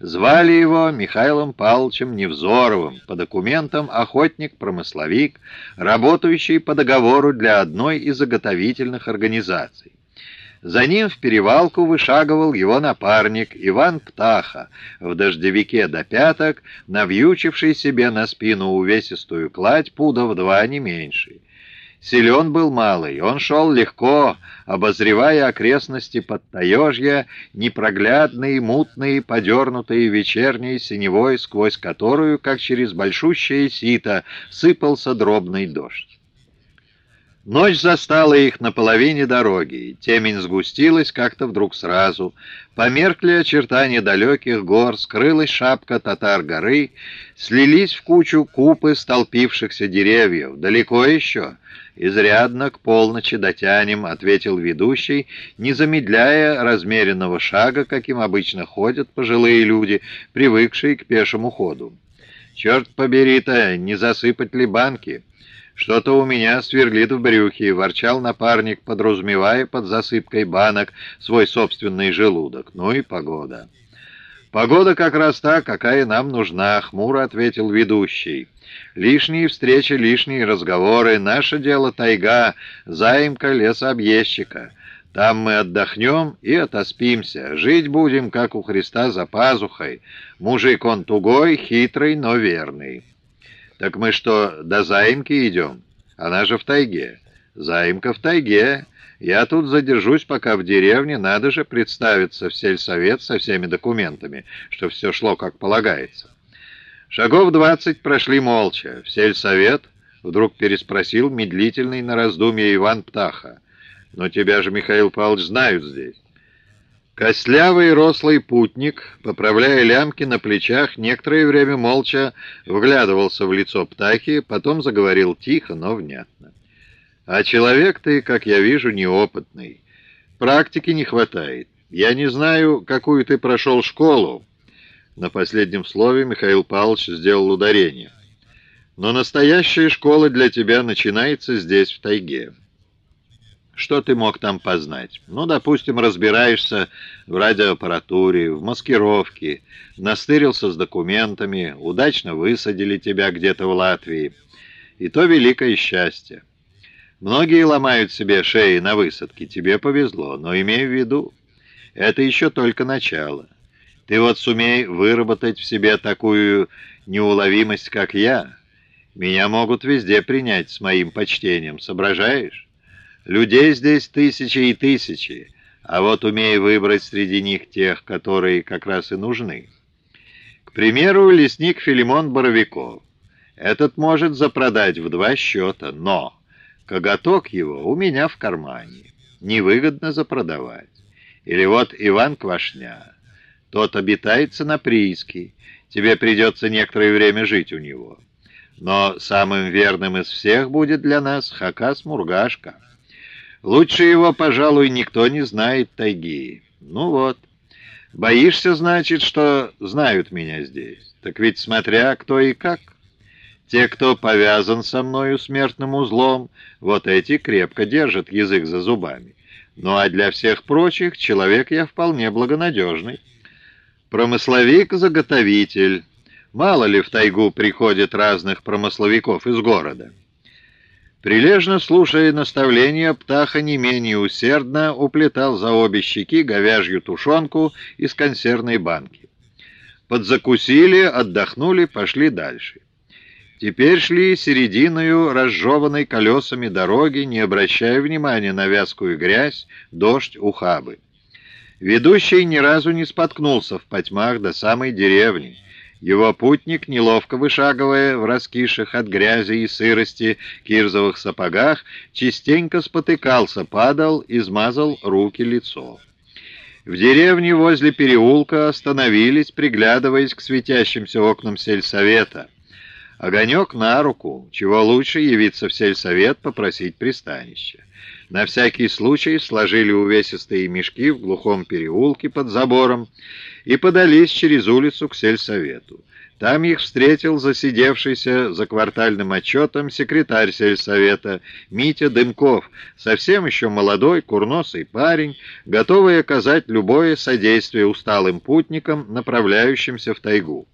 Звали его Михаилом Павловичем Невзоровым, по документам охотник-промысловик, работающий по договору для одной из заготовительных организаций. За ним в перевалку вышагивал его напарник Иван Птаха, в дождевике до пяток, навьючивший себе на спину увесистую кладь пудов два не меньше. Силен был малый, он шел легко, обозревая окрестности Подтаежья, непроглядные, мутные, подернутые вечерней синевой, сквозь которую, как через большущее сито, сыпался дробный дождь. Ночь застала их на половине дороги, темень сгустилась как-то вдруг сразу. Померкли очертания далеких гор, скрылась шапка татар-горы, слились в кучу купы столпившихся деревьев. Далеко еще? «Изрядно к полночи дотянем», — ответил ведущий, не замедляя размеренного шага, каким обычно ходят пожилые люди, привыкшие к пешему ходу. «Черт побери-то, не засыпать ли банки?» «Что-то у меня сверлит в брюхе», — ворчал напарник, подразумевая под засыпкой банок свой собственный желудок. «Ну и погода». «Погода как раз та, какая нам нужна», — хмуро ответил ведущий. «Лишние встречи, лишние разговоры. Наше дело тайга, заимка лесообъездчика. Там мы отдохнем и отоспимся. Жить будем, как у Христа, за пазухой. Мужик он тугой, хитрый, но верный». «Так мы что, до заимки идем? Она же в тайге». «Заимка в тайге. Я тут задержусь, пока в деревне надо же представиться в сельсовет со всеми документами, что все шло как полагается». Шагов двадцать прошли молча. В сельсовет вдруг переспросил медлительный на раздумье Иван Птаха. «Но тебя же, Михаил Павлович, знают здесь». Костлявый рослый путник, поправляя лямки на плечах, некоторое время молча вглядывался в лицо птахи, потом заговорил тихо, но внятно. «А человек ты, как я вижу, неопытный. Практики не хватает. Я не знаю, какую ты прошел школу». На последнем слове Михаил Павлович сделал ударение. «Но настоящая школа для тебя начинается здесь, в тайге». Что ты мог там познать? Ну, допустим, разбираешься в радиоаппаратуре, в маскировке, настырился с документами, удачно высадили тебя где-то в Латвии. И то великое счастье. Многие ломают себе шеи на высадке, тебе повезло, но имей в виду, это еще только начало. Ты вот сумей выработать в себе такую неуловимость, как я. Меня могут везде принять с моим почтением, соображаешь? Людей здесь тысячи и тысячи, а вот умей выбрать среди них тех, которые как раз и нужны. К примеру, лесник Филимон Боровиков. Этот может запродать в два счета, но коготок его у меня в кармане. Невыгодно запродавать. Или вот Иван Квашня. Тот обитается на прииске. Тебе придется некоторое время жить у него. Но самым верным из всех будет для нас Хакас Мургашка. Лучше его, пожалуй, никто не знает тайги. Ну вот. Боишься, значит, что знают меня здесь. Так ведь смотря кто и как. Те, кто повязан со мною смертным узлом, вот эти крепко держат язык за зубами. Ну а для всех прочих человек я вполне благонадежный. Промысловик-заготовитель. Мало ли в тайгу приходит разных промысловиков из города. Прилежно слушая наставления, птаха не менее усердно уплетал за обе щеки говяжью тушенку из консервной банки. Подзакусили, отдохнули, пошли дальше. Теперь шли серединою разжеванной колесами дороги, не обращая внимания на вязкую грязь, дождь, ухабы. Ведущий ни разу не споткнулся в потьмах до самой деревни, его путник, неловко вышагивая в раскисших от грязи и сырости кирзовых сапогах, частенько спотыкался, падал, измазал руки, лицо. В деревне возле переулка остановились, приглядываясь к светящимся окнам сельсовета. Огонек на руку, чего лучше явиться в сельсовет попросить пристанище. На всякий случай сложили увесистые мешки в глухом переулке под забором и подались через улицу к сельсовету. Там их встретил засидевшийся за квартальным отчетом секретарь сельсовета Митя Дымков, совсем еще молодой, курносый парень, готовый оказать любое содействие усталым путникам, направляющимся в тайгу.